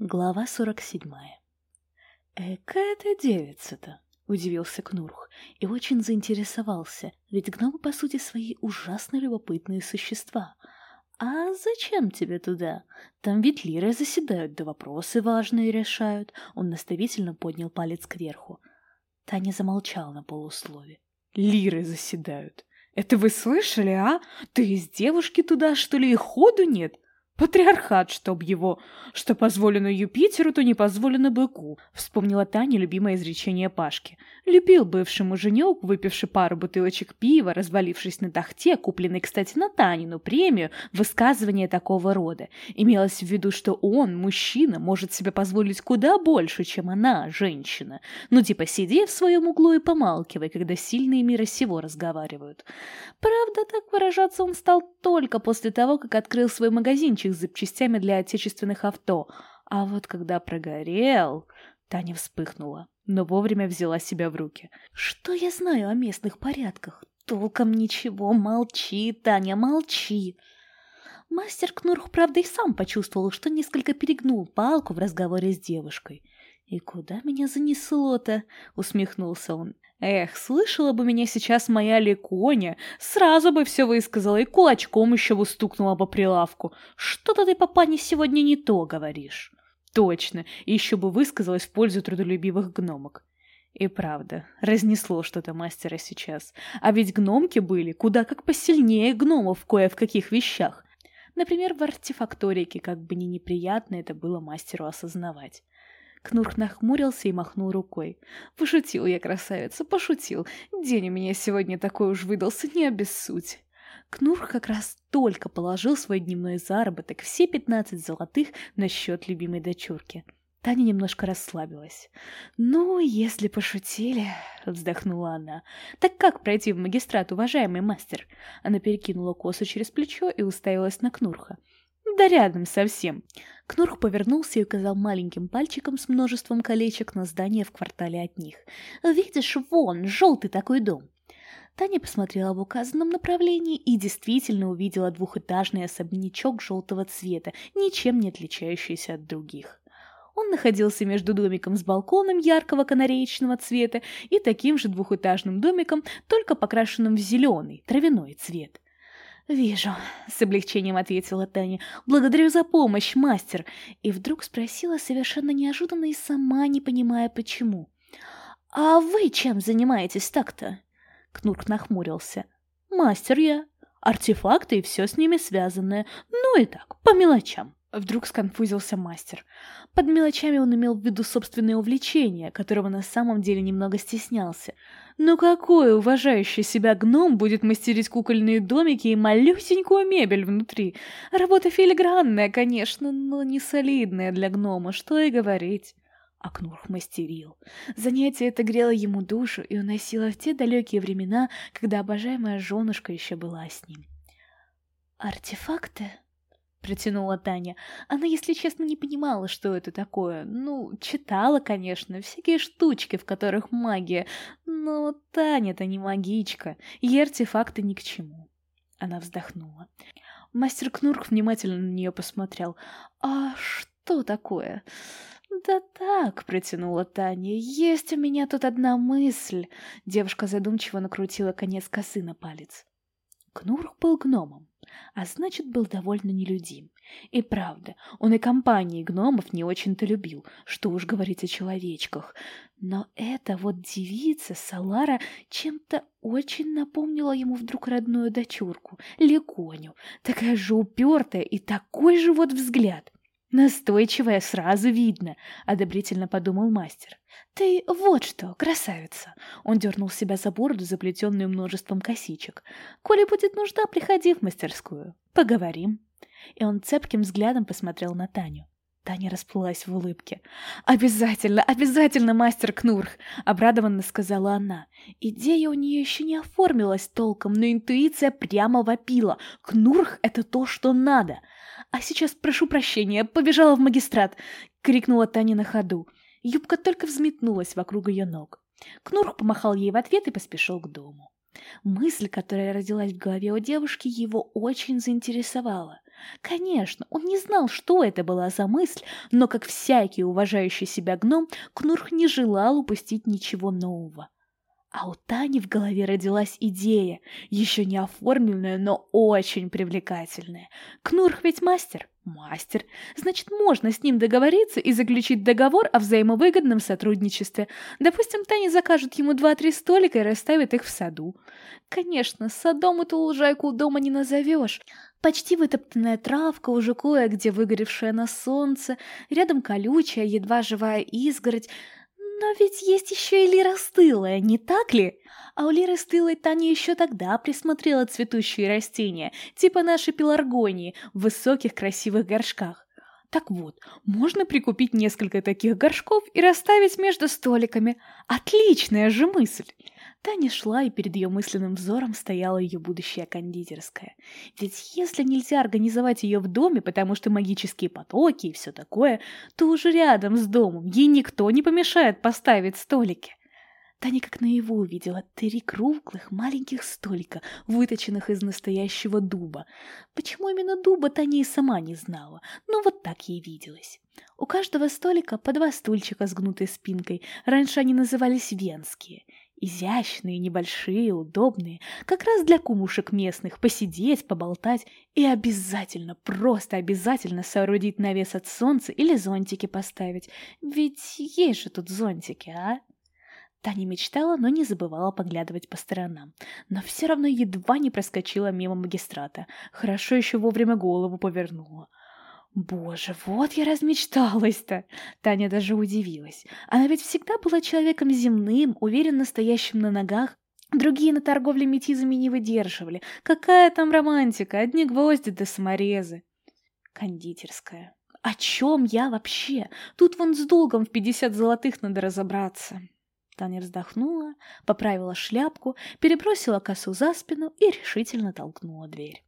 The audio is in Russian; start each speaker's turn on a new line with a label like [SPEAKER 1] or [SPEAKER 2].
[SPEAKER 1] Глава сорок седьмая. «Эка это девица-то!» — удивился Кнурх и очень заинтересовался, ведь гномы, по сути, свои ужасно любопытные существа. «А зачем тебе туда? Там ведь лиры заседают, да вопросы важные решают». Он наставительно поднял палец кверху. Таня замолчала на полуслове. «Лиры заседают. Это вы слышали, а? Ты из девушки туда, что ли, и ходу нет?» Патриархат, чтоб его. Что позволено Юпитеру, то не позволено быку. Вспомнила Таня любимое изречение Пашки. Любил бывшему женек, выпивший пару бутылочек пива, развалившись на тахте, купленной, кстати, на Танину премию, высказывание такого рода. Имелось в виду, что он, мужчина, может себе позволить куда больше, чем она, женщина. Ну типа сиди в своем углу и помалкивай, когда сильные мира сего разговаривают. Правда, выражаться он стал только после того, как открыл свой магазинчик с запчастями для отечественных авто. А вот когда прогорел... Таня вспыхнула, но вовремя взяла себя в руки. «Что я знаю о местных порядках? Толком ничего. Молчи, Таня, молчи!» Мастер Кнурх, правда, и сам почувствовал, что несколько перегнул палку в разговоре с девушкой. «И куда меня занесло-то?» — усмехнулся он. Эх, слышала бы меня сейчас моя Ликоня, сразу бы все высказала и кулачком еще бы стукнула по прилавку. Что-то ты, папаня, сегодня не то говоришь. Точно, еще бы высказалась в пользу трудолюбивых гномок. И правда, разнесло что-то мастера сейчас. А ведь гномки были куда как посильнее гномов кое в каких вещах. Например, в артефакторике, как бы ни неприятно это было мастеру осознавать. Кнурх нахмурился и махнул рукой. «Пошутил я, красавица, пошутил. День у меня сегодня такой уж выдался, не обессудь». Кнурх как раз только положил свой дневной заработок, все пятнадцать золотых, на счет любимой дочурки. Таня немножко расслабилась. «Ну, если пошутили...» — вздохнула она. «Так как пройти в магистрат, уважаемый мастер?» Она перекинула косу через плечо и уставилась на Кнурха. Да рядом совсем. Кнурх повернулся и указал маленьким пальчиком с множеством колечек на здание в квартале от них. «Видишь, вон, желтый такой дом». Таня посмотрела в указанном направлении и действительно увидела двухэтажный особнячок желтого цвета, ничем не отличающийся от других. Он находился между домиком с балконом яркого канареечного цвета и таким же двухэтажным домиком, только покрашенным в зеленый, травяной цвет. «Вижу», — с облегчением ответила Таня. «Благодарю за помощь, мастер!» И вдруг спросила совершенно неожиданно и сама не понимая почему. «А вы чем занимаетесь так-то?» Кнурк нахмурился. «Мастер я. Артефакты и все с ними связанное. Ну и так, по мелочам». Вдруг сконфузился мастер. Под мелочами он имел в виду собственное увлечение, которого на самом деле немного стеснялся. Но какой уважающий себя гном будет мастерить кукольные домики и малюсенькую мебель внутри? Работа филигранная, конечно, но не солидная для гнома, что и говорить. А Кнурх мастерил. Занятие это грело ему душу и уносило в те далекие времена, когда обожаемая женушка еще была с ним. «Артефакты?» — протянула Таня. Она, если честно, не понимала, что это такое. Ну, читала, конечно, всякие штучки, в которых магия. Но Таня-то не магичка, и артефакты ни к чему. Она вздохнула. Мастер Кнурк внимательно на нее посмотрел. «А что такое?» «Да так», — протянула Таня, — «есть у меня тут одна мысль». Девушка задумчиво накрутила конец косы на палец. Кнурк был гномом а значит, был довольно нелюдим. И правда, он и компании гномов не очень-то любил, что уж говорить о человечках. Но эта вот девица, Салара, чем-то очень напомнила ему вдруг родную дочурку, Леконю, такая же упертая и такой же вот взгляд. «Настойчивая, сразу видно», — одобрительно подумал мастер. «Ты вот что, красавица!» Он дернул себя за бороду, заплетенную множеством косичек. «Коли будет нужда, приходи в мастерскую. Поговорим». И он цепким взглядом посмотрел на Таню. Таня расплылась в улыбке. «Обязательно, обязательно, мастер Кнурх!» — обрадованно сказала она. Идея у нее еще не оформилась толком, но интуиция прямо вопила. «Кнурх — это то, что надо!» «А сейчас прошу прощения, побежала в магистрат!» — крикнула Таня на ходу. Юбка только взметнулась вокруг ее ног. Кнурх помахал ей в ответ и поспешил к дому. Мысль, которая родилась в голове у девушки, его очень заинтересовала. Конечно, он не знал, что это была за мысль, но, как всякий уважающий себя гном, Кнурх не желал упустить ничего нового. А у Тани в голове родилась идея, еще не оформленная, но очень привлекательная. Кнурх ведь мастер. Мастер. Значит, можно с ним договориться и заключить договор о взаимовыгодном сотрудничестве. Допустим, Таня закажет ему два-три столика и расставит их в саду. Конечно, садом эту лужайку дома не назовешь. Почти вытоптанная травка, уже кое-где выгоревшая на солнце, рядом колючая, едва живая изгородь — но ведь есть еще и Лира Стылая, не так ли? А у Лиры Стылой Таня еще тогда присмотрела цветущие растения, типа нашей пеларгонии, в высоких красивых горшках. Так вот, можно прикупить несколько таких горшков и расставить между столиками. Отличная же мысль! Таня шла, и перед ее мысленным взором стояла ее будущая кондитерская. Ведь если нельзя организовать ее в доме, потому что магические потоки и все такое, то уже рядом с домом ей никто не помешает поставить столики. Таня как наяву увидела три круглых маленьких столика, выточенных из настоящего дуба. Почему именно дуба, Таня и сама не знала, но вот так ей виделось. У каждого столика по два стульчика с гнутой спинкой, раньше они назывались венские. Изящные, небольшие, удобные, как раз для кумушек местных, посидеть, поболтать и обязательно, просто обязательно соорудить навес от солнца или зонтики поставить, ведь есть же тут зонтики, а? Таня мечтала, но не забывала поглядывать по сторонам. Но все равно едва не проскочила мимо магистрата. Хорошо еще вовремя голову повернула. Боже, вот я размечталась-то! Таня даже удивилась. Она ведь всегда была человеком земным, уверенно стоящим на ногах. Другие на торговле метизами не выдерживали. Какая там романтика, одни гвозди да саморезы. Кондитерская. О чем я вообще? Тут вон с долгом в пятьдесят золотых надо разобраться. Таня вздохнула, поправила шляпку, перебросила косу за спину и решительно толкнула дверь.